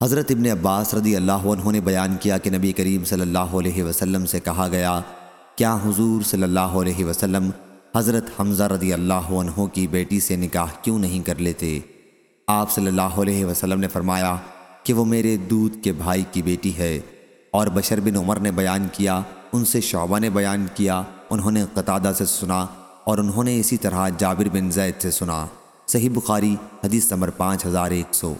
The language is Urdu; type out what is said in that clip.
حضرت ابن عباس رضی اللہ عنہ نے بیان کیا کہ نبی کریم صلی اللہ علیہ وسلم سے کہا گیا، کیا حضور صلی اللہ علیہ وسلم حضرت حمزہ رضی اللہ عنہ کی بیٹی سے نکاح کیوں نہیں کر لیتے؟ آپ صلی اللہ علیہ وسلم نے فرمایا کہ وہ میرے دودھ کے بھائی کی بیٹی ہے، اور بشر بن عمر نے بیان کیا، ان سے شعبہ نے بیان کیا، انہوں نے قطادہ سے سنا، اور انہوں نے اسی طرح جابر بن زید سے سنا۔ صحیح بخاری، حدیث نمبر پانچ ہزار ایک سو۔